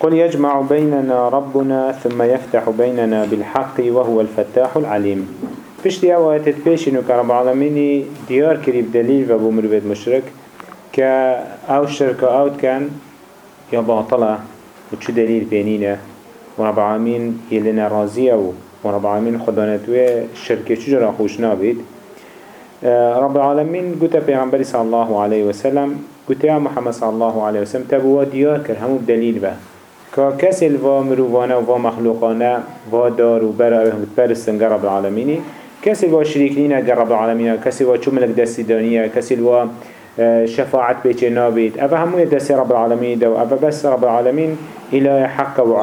قل يجمع بيننا ربنا ثم يفتح بيننا بالحق وهو الفتاح العليم. بشتي اوقات تبيشنو كرب العالمين ديار كريب دليل وابو مروبيت مشرك كا آو شركة آو كان يا باطلة وشو دليل بينينا ورب العالمين يلنا راضية ورب العالمين خدانتوه الشركة شجرة خوش نابيد آه، رب العالمين قلت پیغمبر صلى الله عليه وسلم يا محمد صلى الله عليه وسلم تبوا ديار كر همو بدليل به که کسی الوا مروفانه و مخلوقانه و دار و برا برستن رب العالمینی. کسی الوا شریکینه رب العالمینه کسی الوا دستی دانیه کسی الوا آه، شفاعت بیچه نابید اوه همون دستی رب العالمین دو اوه بس رب العالمین اله حق و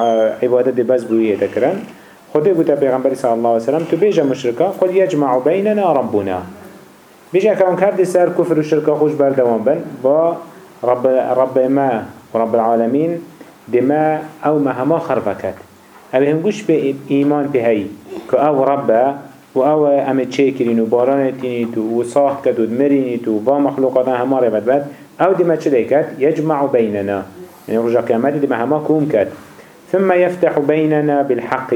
عبادت بس بویه تکرن خده قلت پیغمبر صلی الله علیه وسلم تو بیجا مشرکا قل یجمع بیننا ربنا. بیجا کام کرد سر و شرکا خوش بردوان بن با رب, رب ما و رب العالمین دما أو مهما خرفكت اوه هنگوش به ایمان به هی أو ربه و أو امه چه کرین و باران تینیتو و صاح کد و دمرینیتو و مخلوقات هما ربت بد أو دما چه دیکت یجمع بیننا يعني رجع كامات دما هما كوم كد ثم يفتح بيننا بالحق.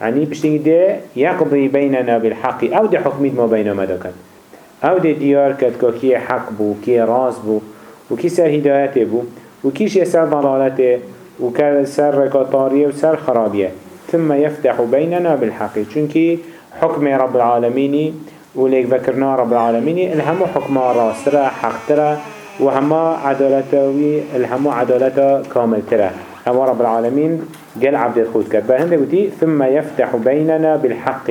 يعني بشتنگ ده يقضي بيننا بالحق أو ده حكميت ما بين ما دكت. أو ده ديار كد كي حق بو كي راس بو وكي سر هدايته بو وكيش سر ضلالته وكسر ركطارية وسر خرابية ثم يفتح بيننا بالحق. چونكي حكم رب العالمين وليك ذكرنا رب العالمين الهمو حكم راسترا حق ترى وهما عدالته الهمو عدالته كامل ترى هما رب العالمين قال عبد الخود كتبه هنده قلتي ثم يفتح بيننا بالحق.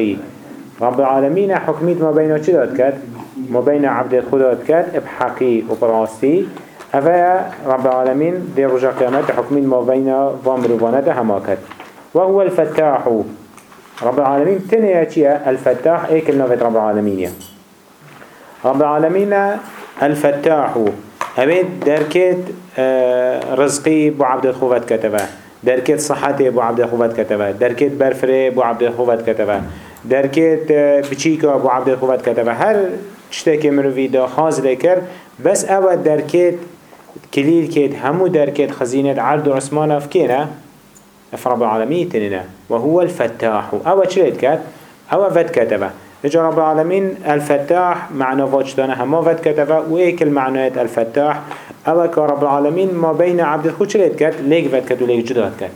رب العالمين حكميت ما بين چه كت ما بين عبد الخود كت بحقي وبراستي أفا رب العالمين دي رجع قيامات حكمين ما بين وامروانات هماكت وهو الفتاح. رب العالمين تنيا چيا الفتاح ايكل نوفت رب العالمين رب العالمين الفتاح. هبيت دركت آه، رزقي بو عبد الخوفت كتبه دركت صحتي بو عبد الخوفت كتبه دركت برفري بو عبد الخوفت كتبه دركت آه، بچيكا بو عبد الخوفت كتبه هر تشتكي مروفي دا خاز لكر بس اول دركت كليل كيد همو دركت خزينة عرض عثمان فكينا رب العالمين تننا وهو الفتاح أو چلت كات أو فت كتبه إجا رب العالمين الفتاح معنى واجتانا هما فت كتبه وإيك المعنى الفتاح أو كرب العالمين ما بين عبد الخود چلت كات ليك فت كت وليك جدات كات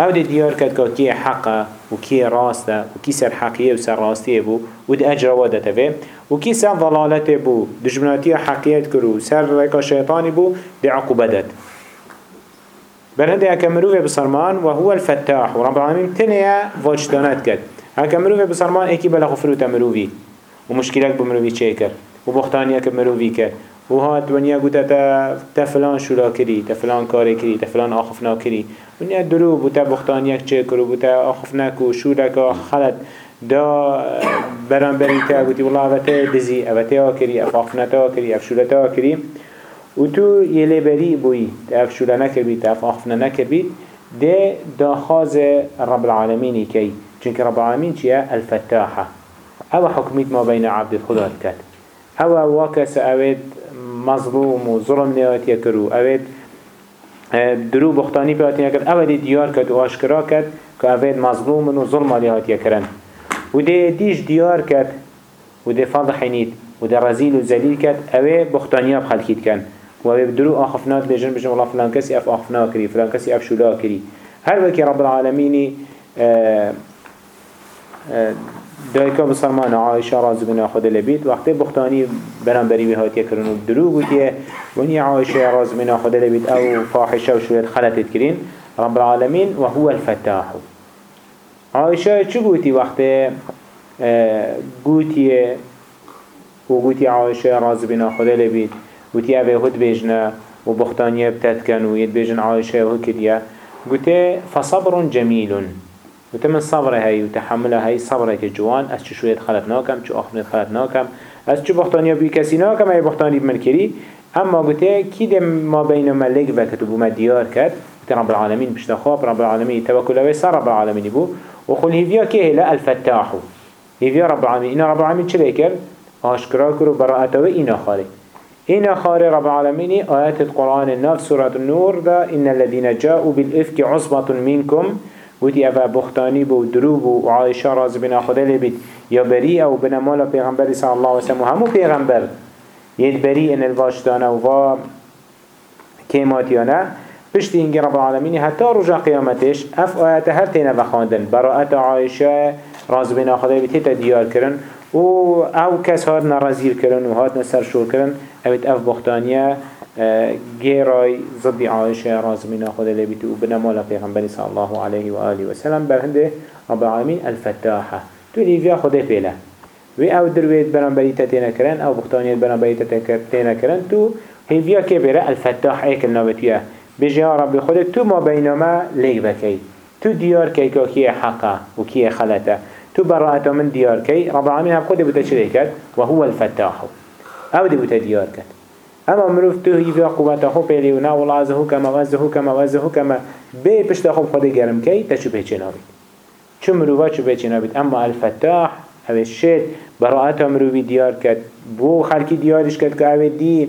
أو دي ديار كد كي حقه وكي راسته وكي سر حقيه وسر راستيه بو ود اجر ودته به وكي سر ضلالته بو دجمناتي حقيات كرو سر ركا شيطاني بو دي عقوبتت برهنده اكمروه بصرمان وهو الفتاح ورب العالمين تنيا واجتانات كد اكمروه بصرمان اكي بلا غفرو تمروفي ومشكلك بمروفي چيكر وبختانيك بمروفي كر و هات ونیا گوته تا تفلان شورا کری تفلان کری تفلان آخفنا کری ونیا درو بوتا بختان یک چه کرو بوتا آخفنا کو شورا که خلط. دا بران بری تا گوتی والله اوته دزی اوته آکری اف آخفنا تا آکری اف شورا تا آکری. و تو یلی بری بوی اف شورا نکر اف آخفنا نکر ده دا خاز رب العالمینی کی. چونکه رب العالمین چیه؟ الفتاحه. أو حکمیت ما بین عبد خدا کد أو واکس اوید مظلوم و ظلم نیات یکرو اوید درو بختانی پیات یکرد اوید دیار کد و آشکرا کد که اوید مظلوم و ظلم نیات یکرن و ده دیش دیار کد و ده فضحینید و ده رزیل و زلیل کد اوی بختانی بخلکید کن. و اوی درو آخفنات بجن بجن والله فلان کسی اف آخفنا کری فلان کسی اف شولا کری. هر وکی رب العالمینی آه، آه، دایکا بسرمان عایشه راز بنا خود لبید وقتی بختانی برام بری هات یکرن و درو گوتیه ونی عایشه راز بنا خود لبید أو فاحشه و شوید خلطت کرین. رب العالمین و هو الفتاح. عایشه چو گوتی وقتی گوتیه و گوتی عایشه راز بنا خود لبید گوتی اوه هد بیجنه و بختانیه بتت کن و ید بیجن عایشه و کدیه گوتی فصبر جمیلون وتمن صبر هاي وتحمل هاي صبر هاي جوان چه شوية خلط ناكم چه آخفنت خلط ناكم از چه بختانيا بي كسي ناكم هاي بختاني بمن اما قلت كيد ما بين ملك وكتب وما ديار كت رب العالمين بشتا خواب رب العالمين توكل اوه سر رب العالمين بو. وخل هيفيا كيه لا الفتاح. هيفيا رب العالمين إنا رب العالمين چه ليكر آشكرا كرو براءته وإنا خالي إن خار رب العالمين آيات القرآن الناف سورة النور دا إن الذين جاءوا بالإفك عصبة منكم ودي أفا بختاني بو دروب وعائشة راز بنا خدا لبيت يا بريء أو بنا مولا پیغمبر صلى الله عليه وسلم همو پیغمبر. يد بريء إن الواشتانا وفا كيماتيانا پشتی اینگه رب العالمین حتی رجا قیامتش اف آیت هر تینه بخواندن. براعت عایشه راز بنا خدای بیتی دیار کرن. و أو کس هات نرزیل کرن و هات نسر کرن. اوید اف بختانیه گیرای ضد عایشه راز بنا خدای لبیتی و بنا مولا پیغمبری صلی الله علیه و آله و سلم برهنده رب العالمین الفتاحه تو لیویا خدای پیله. و أو دروید برانبری تتینا کرن أو بختانیت برانبری تتینا کرن تو هیویا که بره الفتاح ایکل نابتیه بجي يا رب خودت تو ما بينما ليك بكي تو ديار كي كي حقا وكي خلته تو براءة من ديار كي رب العالمين هم خود بتا وهو الفتاح. أو بتا ديار كت اما مروف تو في قوة خو بيلي ونا والله ازهو كما وزهو كما وزهو كما بي پشت خو خود گرم كي تشو بيچه نابد چو مروفا چو بيچه نابد اما الفتاح أو الشيط براءة مروفي ديار كت بو خلقي ديارش كت كاوه دي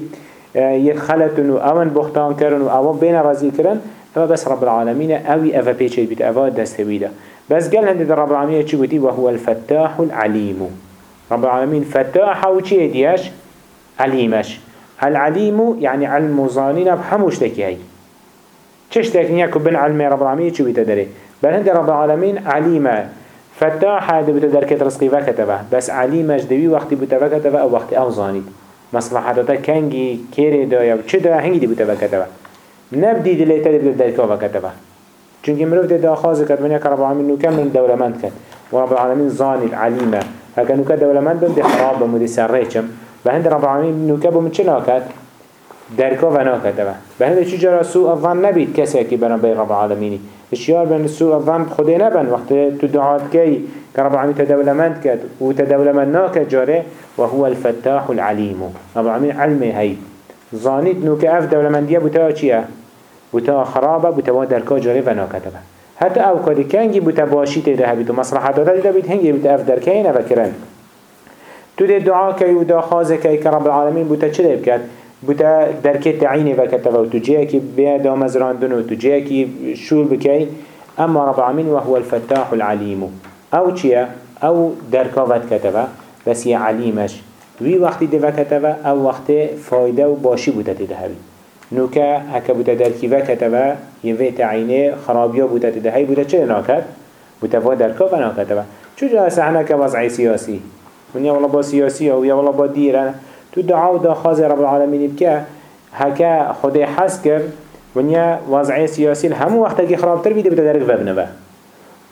یک خلطن و اون بختان کرن و اون بین رازی کرن. اما بس رب العالمین اوی اوه پیچه بیت اوه دست ویده. بس قال هنده رب العالمين چی گوتی و هو الفتاح العليم رب العالمين فتاح و چی دیش عليمش العليم يعني علم ظانين بحموش تكي هاي. چش تكنيا كبن علم رب العالمين چو بيتا داري؟ بل هند رب العالمين عليمة. فتاح هذا بيتا دركت رزقي وكتبه بس عليمش دوي وقت بيتا وكتبه أو وقت أو ظانيد مصلحتا کنگی کری دایا و چه دایا هنگی دی بوده وکتبه نبدی دلیتا دی بوده دلکا وکتبه چونکه مروف دی داخاز کرد من یک رب العالمین نوکم من دولمند کرد و رب العالمین زانید علیمه هکا نوکا دولمند بم دی خراب بم و دی سر ریچم و هند رب العالمین نوکا بم چه ناکد درکا و ناکتبه به هند چی جرا سوء الظن نبید کسی که برن بی رب العالمینی اشیار بین سوء الظن خودی نبن وقت تو دعات کی که رب العالمین تدولمند کرد و تدولمند ناکد جاره وهو الفتاح العليم رب العالمين علمي هاي ظانيت نو كأف دولمندية بتا چيه بتا خرابة بتا ودركا جاري وناكتبه حتى أو كده كنجي بتا باشي تده بيتو مصلحة ده بيت هنجي بتا اف دركين وكرن تو ده دعا كي ودا خازه كي كرب العالمين چه بكت بتا دركي تعيني وكتبه وتو جيه كي بيا دامزراندن وتو جيه كي شول بكي اما رب العالمين وهو الفتاح العليم أو چيه أو دركا وكتبه بس یه علیمش. وی وقتی ده وکتبه أو وقت فایده و باشی بوده ده هبی نوکه هکه بوده در کی وکتبه یه وی تعینه خرابیا بوده ده هی بوده چه ناکد؟ بوده و در که و ناکتبه چجا سحنه که وضعی سیاسی؟ من یا والله با سیاسی و یا والله با دیره تو دعا و دا خاز رب العالمین بکه هکه خود حس کرد ونیا وضعی سیاسی همو وقتا که خرابتر بیده بوده درک وبنه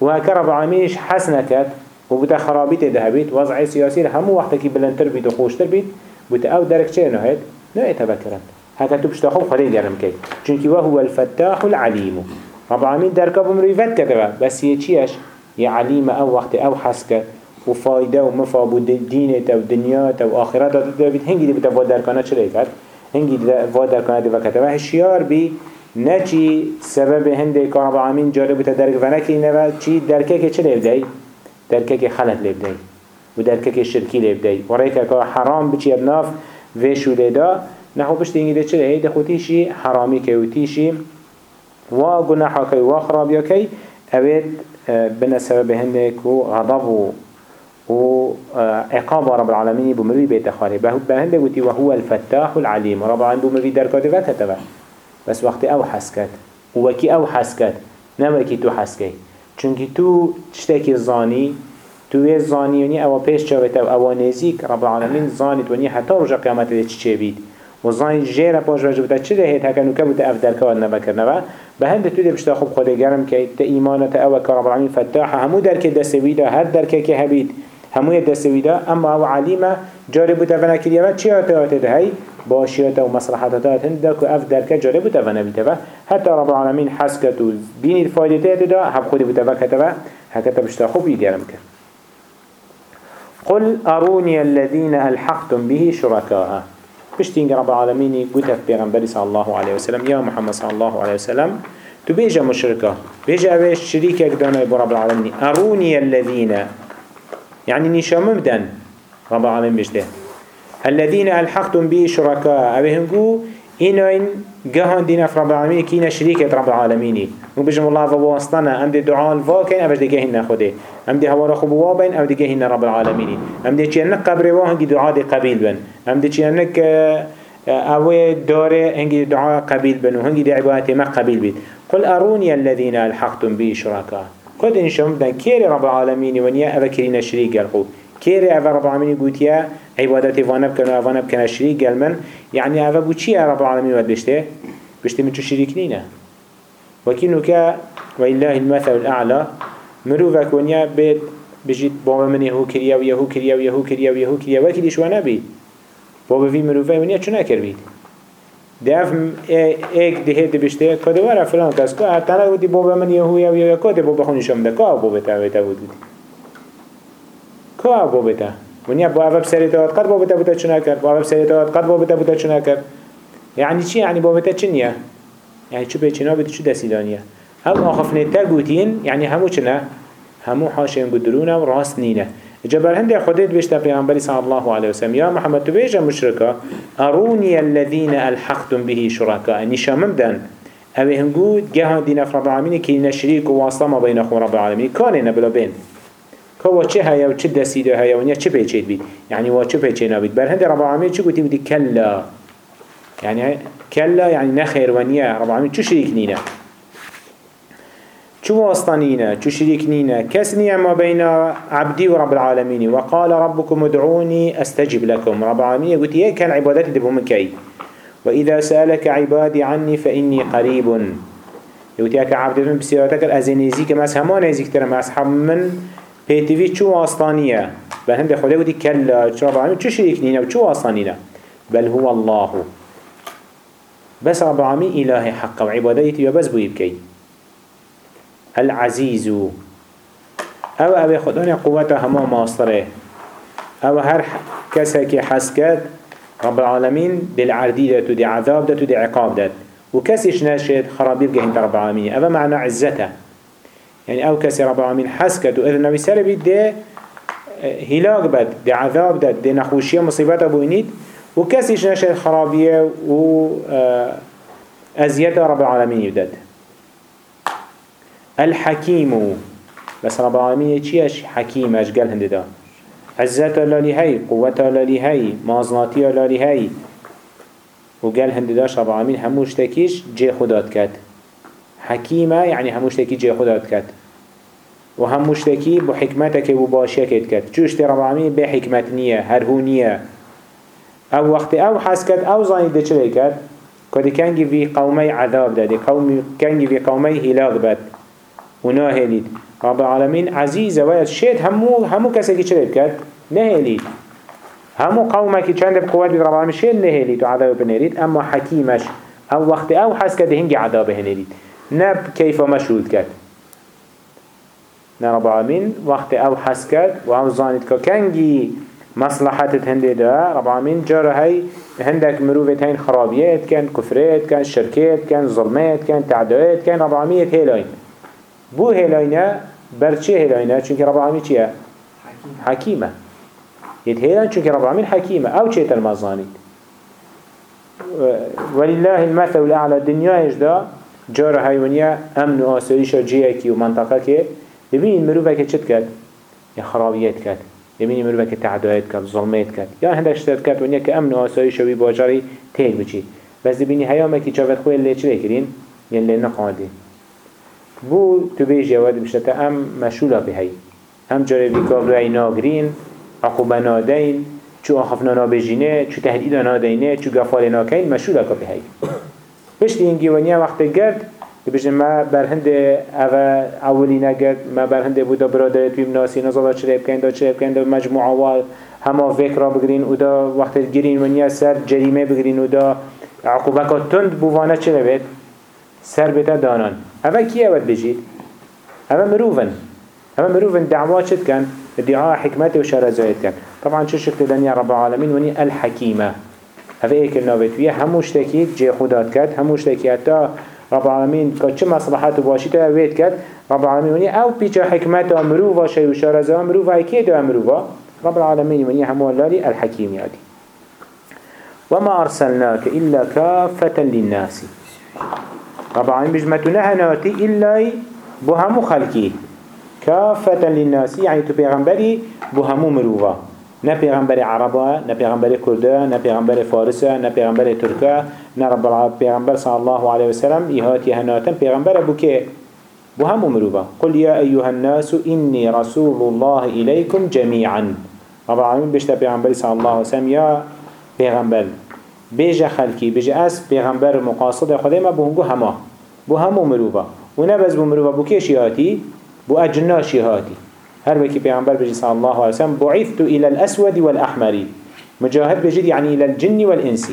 و هکه رب العالمینش حس نکد و بوده خرابیت ده بید وضع سیاسی همو وقتی که بلندتر بید و خوشتر بید بوده أو درک چه نهید؟ نه اتبکرن حتی تو بشتا خوب خلی گرم که چونکی وهو الفتاح العلیم رب العالمین درکا بمرویفت کرده بس یه علیم أو وقت أو حس کرد و فایده و مفا بود دینت و دنیات و آخرت. ده بید هنگی دی بوده با درکانه چرا کرد؟ هنگی دی با درکانه دی وکته و هشیار بی نه سبب هنده که رب العالمین جاره بوده درک و نکی نه چی درکه که چرا بدهی؟ درکه خلط لبدهی و درکه شرکی لبدهی و ریکه که حرام بچی ابناف ویشو لیدا نحو بشت اینگی ده چه ده خودیشی حرامی که و تیشی و گناحا که و خرابیا که. اوید بنا سبب هنده که غضب و و عقاب رب العالمين بمروي بيت خاري بهند قلتي وهو الفتاح العليم رب العالمين بمروي دركات وكتبه بس وقت أو حسكت وكي أو حسكت نمكي تو حسكي چونکی تو تشتکی زانی تو زانی ونی أو پیش چاوت أو. أو نزیک رب العالمین زانیت ونی حتی رجا قیامت ده چه بید. و زانی جیر پاش وجه بوده. چه دهید؟ هکنو که بوده. اف درکه ود نبکرنه به هند تو ده بشتا خوب خود گرم که تا ایمانت أو رب العالمین فتاح. همو درک دست ویده هر درکه که هبید. همو دست ویده اما أو علیمه جاری بوده و نکریه و چی آتیات ده هی باشیات و مصلحتات هند که اف درکه جاری بوده و نبیده و حتی رب العالمین حس کت و بینی الفایده ده هم خودی بوده و کتبه هکتا بشتا خوب یگرم کرد. قل أروني الذين ألحقتم به شركاء. بشتين رب العالمين قلت في پیغمبر صلى الله عليه وسلم يا محمد صلى الله عليه وسلم تو بيجا مشركة بيجا أبيش شريكك دانا رب العالمين أروني الذين يعني نشام مبدن رب العالمين بشته الذين ألحقتم به شركاء. أبي هنقو إنوين جهان دين رب العالمين كينا شريكة رب العالمين وبجم الله فواصلنا أم دي دعاء الفاكين أبش دي جهنا خده أم دي هوا رخو بوابين أم دي جهنا رب العالمين أم دي چيانك قبر واهن دي دعاء دي قبيل بن. أم دي چيانك أوي داره هنجي دعاء قبيل بن وهنجي دي عبادتي ما قبيل بيت. قل أروني الذين ألحقتم به شركاء. قد شاء الله كيري رب العالمين ونيا أبكرين شريك الخو كيري أبا رب العالمين قوتيا عبادتي وانا بكنا وانا بكنا شريك قلمن يعني أبا بوچي رب العالمين ود بشته بشته من شريك نينا وكينوك وإله المثل الأعلى مروفك ونيا بيت بجيت بابا من يهو كريا ويهو كريا ويهو كريا ويهو كريا وكي شو وأنا بيت بابا في مروفه ونيا چو نكر بيت دف ایک دهه دی بشته کده وره فلان کس که تنها بودی بابا من یهو یا یا کده بابا خونشم ده. که بابا تا ویتا بودی؟ که بابا تا؟ ونیا با اوب سریتات قد بابا تا بوده چنا کرد با اوب سریتات قد بابا تا بوده چنا کرد يعني چی؟ يعني بابا تا چنیه يعني چو بیچنا بده چو دسیدانیه هم آخفنه تا گوتین يعني همو چنه همو حاشين قدرونه و راست نینه جبر هندي خديت بيشتا پیغمبر صلى الله عليه وسلم. يا محمد تبيجا مشركا أروني الذين ألحقتم به شركاء. نشا ممدن أو هنقو جهان دين رب العالمين كي نشريك وواصلة ما بين أخو رب العالمين. كان بلا بين. كوا چه هيا و چه دسيده هيا ونيا چه بيچيد بيت يعني وا چه بيچينا بيت بل هندي رب العالمين چه قلتي بدي كلا. يعني كلا يعني نخير ونيا رب العالمين چه شريك نينا؟ چو واستانينا چو شريكنينا كسني ما بين عبدي ورب العالمين وقال ربكم ادعوني استجب لكم رب العالمين يقول إيه كان عبادتي دبهم كي وإذا سألك عبادي عني فإني قريب يقول إيه عبد من بسيرتك الأزينيزي كما همان نزيك ترى ما أصحاب من بيتفي چو واستانية بل هم ده خدا يقول كلا رب العالمين چو شريكنينا وچو واستانينا بل هو الله. بس رب العالمين إله حق وعبادتي وبس بو يبكي العزيز. أو أو خدان قوته هما ماستره أو هر کسی که حس کرد رب العالمين دي العردي دات ودي عذاب دات ودي عقاب دات وكسيش ناشد خرابير جهنت رب العالمين هذا معنى عزته. يعني أو كسي رب العالمين حس كد وإذا النبي سر بيد دي هلاك بد دي عذاب دات دي نخوشية مصيبات أبوينيد وكسيش ناشد خرابية و أزيادة رب العالمين يدد الحكيم. بس رب العالمين چيش حكيم اش قال هنده دا؟ عزت لالي هاي قوت لالي هاي مازناتي لالي هاي وقال هنده داش رب العالمين هموش تكيش جي خدات كات. حكيمة يعني هموش تكي جي خدات كات. وهموش تكي بحكمتك وباشيكت كات چوش رب العالمين بحكمت نية هرهونية أو وقت أو حسكت أو زاني ده چلي كات. كده كانجي في قومي عذاب ده قومي كانجي في قومي هلاك وناهلید رب العالمين عزيزة ويد شید همو همو کسی که چه بکرد نهلید همو قومه که چند بقوت بید رب العالمين شید نهلید و عذاب اما حکیمش أو وقت أو حس کده هنگی عذاب هنهلید نب کیف مشهود کرد. نه رب العالمين وقت أو حس کرد و أو زانید که کنگی مصلحتت هنده ده رب العالمين جاره هاي هندك مروفت هين خرابيات كان كفرات كان شركات كان ظلمات كان تعدايات كان رب العالمين بو هلاينا برچه هلاينا چونك رب العالمين چيه؟ حكيمة يد هلاين چونك رب العالمين حكيمة أو چه المزانيد ولله المثل الأعلى الدنيا يجدا جار هايونيا أمن وآسريش جيكي ومنطقة كي يبين مروفة كتشت كد يا خرابيات كد يبين مروفة كتعدايات كد ظلمات كد يعني هنده اشتاد كد ونيا كأمن وآسريش وباجاري تيل بچي بس دبيني هياما كي جافت خويا اللي چلي كرين يلي نقادين بو تو بیجی ود بشتا ام مشولا بهی. ام جاره بی کابرای ناگرین عقوبه نادین چو آخفنا نابجینه چو تهدید نادینه چو گفال ناکین مشولا که بهی. پشت این گیوانیه وقت گرد بجن ما برهند اوه اولی نگرد ما برهند بودا برادرت بیم ناسی نزالا چرا بکن دا چرا بکن دا مجموعه وال همه فکر را بگرین و دا وقت گرین ونیا سر جریمه بگرین و دا عقوبه که تند بوانه چرا سر بتا دانان. اوه کی اول بجید؟ اوه مروفن اوه مروفن دعوات شد کن ادعاء حكمته وشرزايت كان طبعا شو شكل دنيا رب العالمين وني الحكيمة هذا ايك النوبت فيها هموش تكيد جي خدات كات هموش تكيد تا رب العالمين كات چه مصلحات وباشيته ويت كات رب العالمين وني أو بيچا حكمته مروفا شي وشرزا مروفا أكيد مروفا رب العالمين وني همو اللالي الحكيم يادي وما أرسلناك إلا كافة للناس. رب العالمين بجمتنا هناتي إلا بهمو خلقي. كافة للناس يعني تو پیغمبری بهمو مروفا نه پیغمبر عربا نه پیغمبر کرده نه پیغمبر فارسة نه پیغمبر ترکه نه رب العالمين پیغمبر صلى الله عليه وسلم إهاتي هناتن پیغمبر بو که بو همو مروفا قل يا أيها الناس إني رسول الله إليكم جميعا. رب العالمين بشتا پیغمبر صلى الله عليه وسلم يا پیغمبر بيجا خلقي بيجا أس پیغمبر مقاصد خده ما بو هنگو هما. بو همو مروفا. و نبز بو مروفا بو كيشي هاتي بو أجناشي هاتي هر وكي پیغمبر بيجي صلى الله عليه وسلم بعثت إلى الأسود والأحمر. مجاهد بيجي يعني إلى الجن والإنس.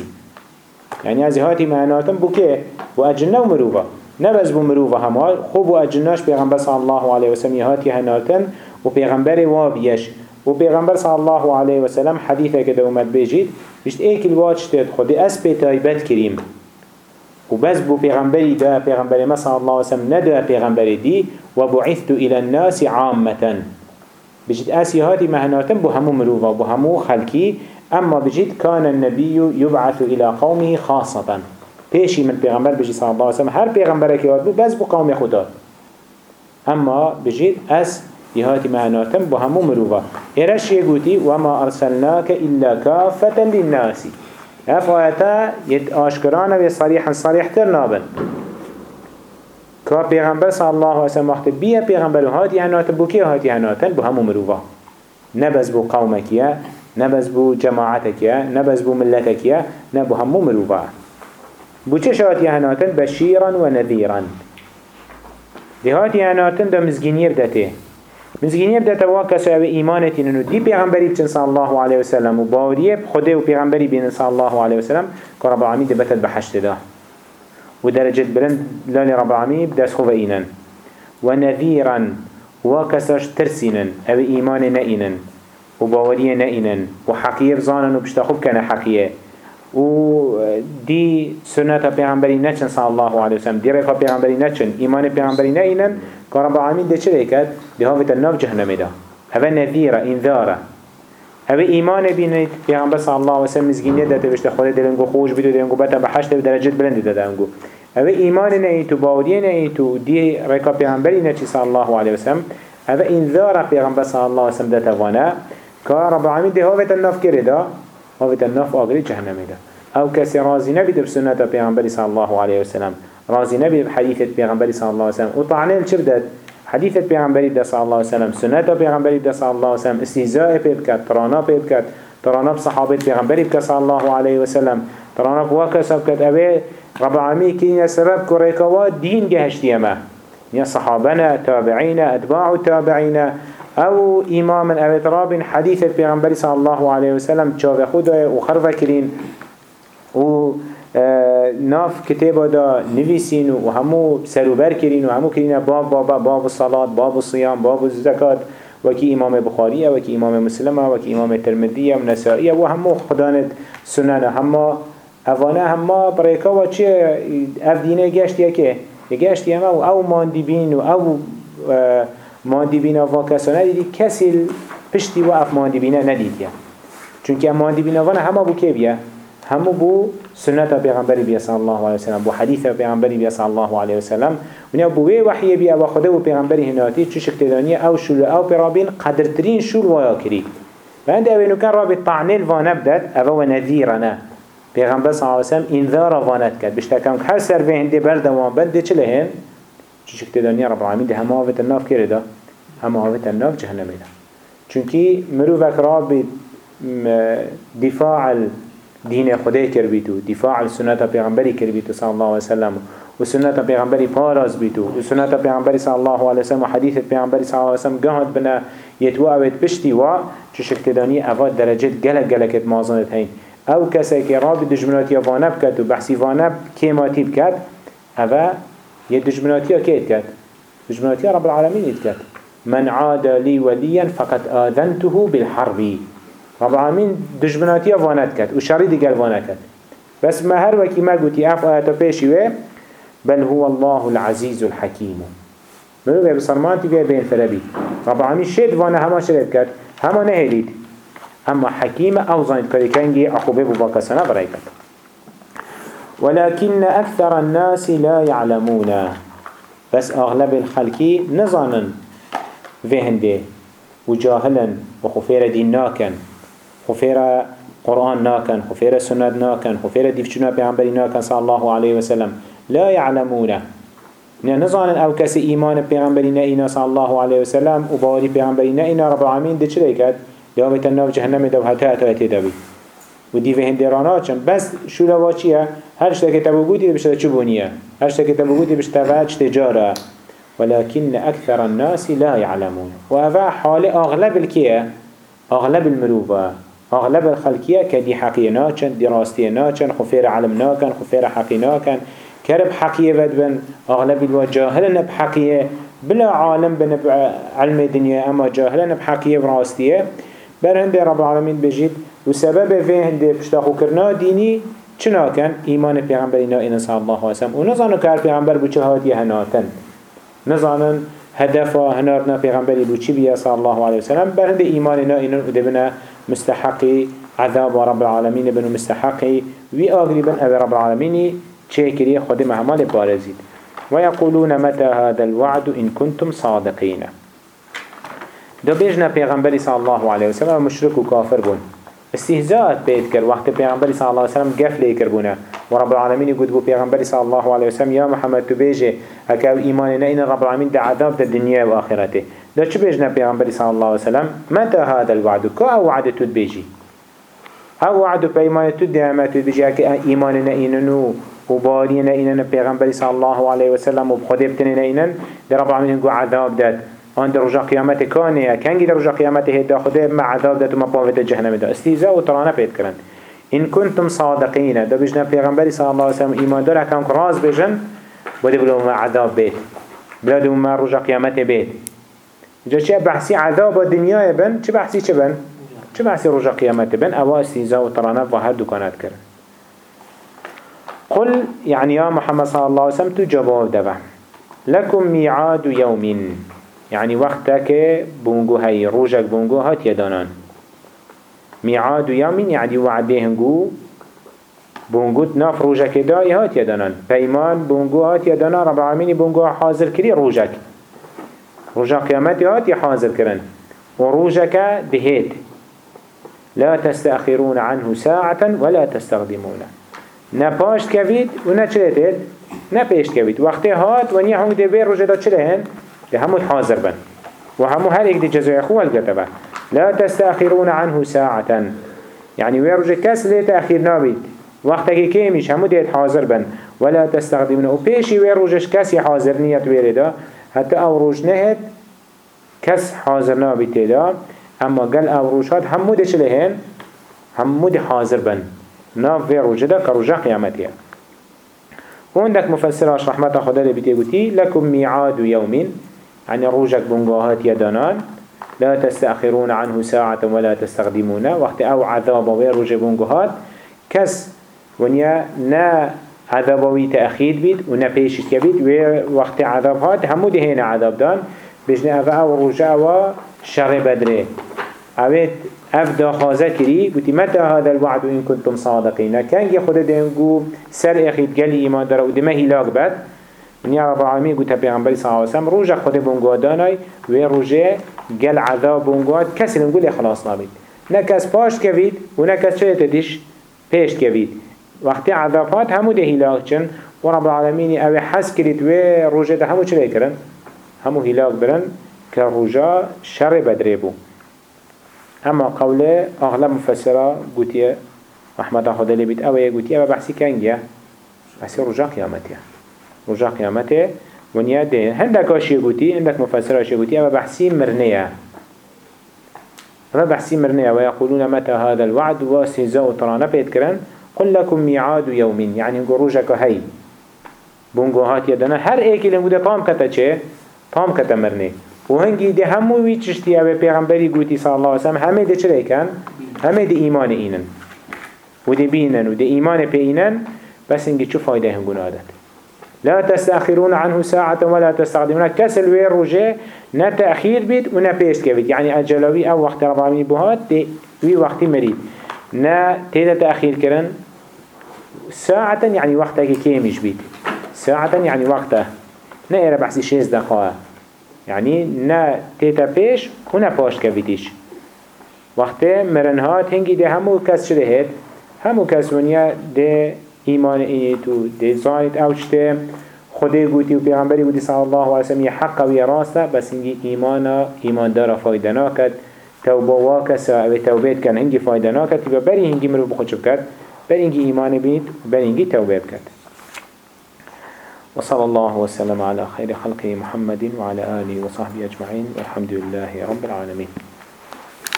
يعني هذه هاتي معناتهم بو كي بو أجنا ومروفا نبز بو مروفا هما خوب بو أجناش پیغمبر صلى الله عليه وسلم هاتي هناتن و پیغمبر وابيش و پیغمبر صلى الله عليه وسلم حديثه كده ومد بيجيد بيشت ايك الواج تد خودي اس بيتايبت كريم وبس بو پیغمبری دا پیغمبر ما صلى الله عليه وسلم ندى پیغمبری دي وبعثت إلى الناس عامة بجد آسي هاتي مهناتن بو همو مروفا بو همو خلقي أما بجد كان النبي يبعث إلى قومه خاصة بيشي من پیغمبر بجد صلى الله عليه وسلم هر پیغمبر كيوات بو بس بو قوم خدا. أما بجد أس يهاتي مهناتن بو همو مروفا إرش يقولي وما أرسلناك إلا كافة للناس. اف آياتا يت آشكرانا و صريحا صريح تر نابن. که پیغمبر صلی الله علیه وسلم وقت بیا پیغمبر هاتی هنات بو کی هاتی هناتن بو همو مروفا نبز بو قومکیه نبز بو جماعتکیه نبز بو ملتکیه نبو همو مروفا بو چه شاتی هناتن بشیرا و نذیرا. دی هاتی هناتن دا مزگینیر دته. مزگینی بدأت واقع سوى إيمانتي ننو دي پیغمبری بچن صلى الله عليه وسلم و باوریه خده و پیغمبری بین صلى الله عليه وسلم که رب العالمین دبتت بحشت ده. و درجة بلند لأن رب العالمين بدأت خوف إينن ونذيرا وكساش ترسينن أو إيمان نئينن وباورية نئينن وحقير زانن وبشتاخوب كان حقية و دي سنة پیغمبری نچن صلى الله عليه وسلم دي رفا پیغمبری نچن إيمان پیغمبری نئينن که رب العالمین ده چه کرد؟ ده هاویت الناف جهنم ده هوا نذیره انذاره هوا ایمان بینید؟ پیغمبر صلی الله و سلم مزگینیت داده بشته خود دلنگو خوش بیدو دلنگو بتا بحشت درجت بلند داده انگو. هوا ایمان نه تو باوریه نه تو دی رکا پیغمبری نه چی صلی الله علیه و سلم. هوا انذاره پیغمبر صلی الله و سلم ده توانه. که رب العالمین ده هاویت الناف کرده هاویت الناف آگری جهنم ده أو کسی رازی نبید بسنت پیغمبری صلی الله علیه و راضي نبي بحديثة بيغمبري صلى الله عليه وسلم. وطعنين شردت حديثة بيغمبري دا صلى الله عليه وسلم. سنة بيغمبري دا صلى الله عليه وسلم. استهزاء بيبكت ترانا بيبكت. ترانا بصحابة بيغمبري بك صلى الله عليه وسلم. ترانا بواكا سبكت أبي رب العالمين كين سبب كريكوا دين جهشت يما يا صحابنا تابعين أتباع تابعين أو إمام أبي تراب حديثة بيغمبري صلى الله عليه وسلم. تشاف خدا وخرفة كرين و ناف کتاب دا نویسین و همو سروبر کرین و همو کرین باب باب باب الصلاة باب الصيام باب الزكاة وكي إمام بخاري وكي إمام مسلم وكي إمام الترمذي ونسائي وهمو خدانت سنن. هما أفانا هما بريكا وچه اف دينه گشت يكي گشت يما و او ماندي بين و او ماندي بين و کسانه دیدی کسی پشتی و اف ندید یا. چونکه ماندي بين وانا هما بو که بیا همو بو سنة پیغمبری بیا صلی الله علیه وسلم بو حدیث پیغمبری بیا صلی الله علیه وسلم. ونیا بو وی وحی بیا و خدا بو پیغمبری هناتی شکتدانی أو شول أو پیرابین قدرترین شول ویا کری و عند اوینو کن رابط طعنیل وانبدد أو و نذیرنا پیغمبر الله علیه وسلم إنذار وانت کرد بشتکم هر سر به هنده بردوان بند ده چه لهن؟ چو شکتدانی رب العالمین ده همه آوت الناف کرده همه آوت الناف جهنمی ده چونکی مروفک رابط دفاع دين خدای کر بیتو دفاع سنت پیغمبری کر بیتو الله علیه وسلم و سنت پیغمبری پاراز بیتو و سنت پیغمبری صلی الله علیه وسلم و حدیث پیغمبری صلی الله علیه وسلم گهد بنا یتو اوید پشتی و چه شکتدانی اواد درجت گلک گلکت مازنت هین أو کسی که راب دجمناتی وانب کد و بحثی وانب کیماتی بکد اوه یه دجمناتی کد؟ دجمناتی رب العالمین کد. من عاد لي وليا فقد آذنته بالحرب رب العالمين دجمناتي وانت كت وشري ديگل وانت كت بس ما هر وكي ما قلتي اف آياتا بيشي بل هو الله العزيز الحكيم منو بيه بصرمانتي بيه بين فربي رب العالمين شد وأنا هما شريت كت هما نهليد اما حكيمة أو زانت كاري كنجي عقوبة بباكسنا بريكت ولكن أكثر الناس لا يعلمون بس أغلب الخلقي نظانا فهنده وجاهلا وخفير دين ناكن خفير قرآن ناكن خفير سنة ناكن خفير ديفشنا بيعنبري ناكن صلى الله عليه وسلم. لا يعلمون. نظانا أو كسي ايمان بيعنبري نائنا صلى الله عليه وسلم وباري بيعنبري نائنا رب العالمين دي چلي دوامت الناف جهنم دو هتا هتا هتا دوی. و دیو هندرانا چن بس شولا چیه؟ هر شتا که تبو بودی بشتا چو بونیه. هر شتا که تبو بودی بشتا وچ تجاره ولكن أكثر الناس لا يعلمون وهذا حال أغلب الكية أغلب المروفة أغلب الخلقية كدي حقية ناچن دراستية ناچن خفير علم ناكن خفير حقي ناكن. كرب حقية بدبن أغلب الوجاهل نب حقية بلا عالم بنب علم الدنيا أما جاهل نب حقية براستية. بر هنده رب العالمين بجید و سبب في هنده پشتاخو کرنا دینی چنا کن ایمان پیغمبری نا این صلی الله علیه وسلم. و نزانو که هر پیغمبر بو چه هاتی هناتن. نزانن هدفا هنارنا پیغمبری بو بیا؟ صلی الله علیه وسلم بر هنده ایمان نا این ادبنا مستحقی عذاب رب العالمين بنو مستحقي وي آغربا أبي رب العالمين تشكري خدم أعمال بارزيد ويقولون متى هذا الوعد إن كنتم صادقين دو بيجنا پیغمبری صلی الله علیه وسلم مشرک و کافر استهزاء بيت كر. وقت پیغمبری صلی الله علیه وسلم گف لیکر بونه و رب العالمین يقول بو پیغمبری صلی الله علیه وسلم یا محمد تو بیجه اکاو ایمان این رب العالمین ده عذاب ده دنیا و آخرته. ده چه بيجنا پیغمبری صلی الله علیه وسلم؟ متى هذا الوعد؟ كو أو وعد تود بيجي؟ أو وعد پیمان تود؟ ده اما تود بيجي. اكا ایمان ایننو و باری اینن پیغمبری صلی الله علیه وسلم و بخده بتنین اینن ده رب العالمین يقول عذاب داد. آن در رجا قیامت کانه کنگی در رجا قیامت هدا خدا ما عذاب داد و ما پاوت جهنم دا. استیزا و ترانه پید کرن. إن كنتم صادقين ده بجنا پیغمبری صلی الله علیه وسلم ایمان دار اکام راز بجن بده بلو ما عذاب بید. بلو ما رجا قیامت بید. جا چه بحثی عذاب دنیا بن؟ چه بحثی چه بن؟ چه بحثی رجا قیامت بن؟ اوا استیزا و ترانه و هر دکانت کرن. قل يعني يا محمد صلى الله عليه وسلم تجواب دبا لكم ميعاد يوم يعني وقتك بونجو هاي روجك بونجو هات يدانان ميعاد يامين يعني وعده هنجو بونجو ناف روجك داي هات يدانان بيمان بونجو هات يدانان رب العالمين بونجو حاضر كري روجك روجا قيامت هات يحاضر كرن وروجك دهيت لا تستأخرون عنه ساعة ولا تستخدمون نباشت كفيد ونچلتت نباشت كفيد وقت هات ونيا هنگ دبير روجه دا چلهن ده همو حاضر بن وهمو هر ايك دي جزاء اخوة الكتبة لا تستأخرون عنه ساعة يعني ويرجع كس لي تأخير نابد وقتك كيمش همو ديت حاضر بن. ولا تستخدمون وبيشي ويرجش كس حاضر نيت ويردا حتى أو روج نهت كس حاضر نابد تدا اما قال أو روجات همو دي شلهن همو دي حاضر بن. ناف ويرجع دا كرجع قيامتها وعندك مفسراش رحمة خدا لبيتي لكم ميعاد يومين يعني روجك بنقاهات يدانان. لا تستأخرون عنه ساعة ولا تستخدمون وقت أو عذاب ويروج بنقاهات كس ونيا نا عذابوي تأخير بيت ونا بيشت كبيت وقت عذابات همو دهينا عذاب دان. بجنا أفا أو رجع وشر بدره. أويت أفدا خازة كري قلت متى هذا الوعد إن كنتم صادقين كان يخد دينقو سر أخيد قال إيمان دارا ودمه هلاك بد. ونیا رب العالمین گوته پیغمبری صلی الله علیه وسلم روز خود بونگو دانای و روزه گل عذاب بونگو کسی نگولی خلاص نبید نه کس پاشت کوید و نه کس چه تدیش پیشت کوید وقتی عذابات همو ده هلاک چن و رب العالمین اوه حس کرید و روزه ده همو چه کرن همو هلاک برن که روزه شر بدره بو اما قوله اغلب مفسره گوتیه رحمت خدا لبید اوه گوتیه و بحثی کنگیه بحثی رجا قیامتیه رجا قيامته ونيا ده هندك اشي قوتي هندك مفسر اشي قوتي اما بحسي مرنية اما بحسي مرنية ويقولون متى هذا الوعد؟ واستهزاء طرانا بيتكرن قل لكم ميعاد يومين يعني نقول رجك هاي بونگو هات يدنا هر ايكي لنقول طام كتا چه؟ طام كتا مرني وهنگي ده همو اوه پیغمبری قوتي صلى الله عليه وسلم همه ده چرا كان همه ده ايمان اينن وده بينن وده ايمان بينن بس انگي چو فايده هنگون عادت لا تستأخرون عنه ساعة ولا تستخدمون كسل وير رجاء نتأخير بيت ونبيست كبيت يعني أجلوي أو وقت رب بهات دي وي وقتي مريد نا تيدا تأخير كرن ساعة يعني وقتك كيمش بيت ساعة يعني وقته نا إيرا بحثي شيز دقاء يعني نا تيتا بيش هنا باش كبيتيش وقت مرنهات هنگی ده همو کس شده هید همو کس ونیا ده ایمان اینیت و ده زانیت اوشته. خوده گوتی و پیغمبری گوتی صلی الله علیه وسلم حق و راسته بس هنگی ایمانا ایمان دارا فایده ناکد. توبه واکسا أو توبیت کن هنگی فایده ناکد. و بری هنگی مرو بخود شب کرد. بری هنگی ایمان بید و بری هنگی توبه بکرد. وصلى الله وسلم على خير خلقه محمد وعلى آله وصحبه أجمعين والحمد لله رب العالمين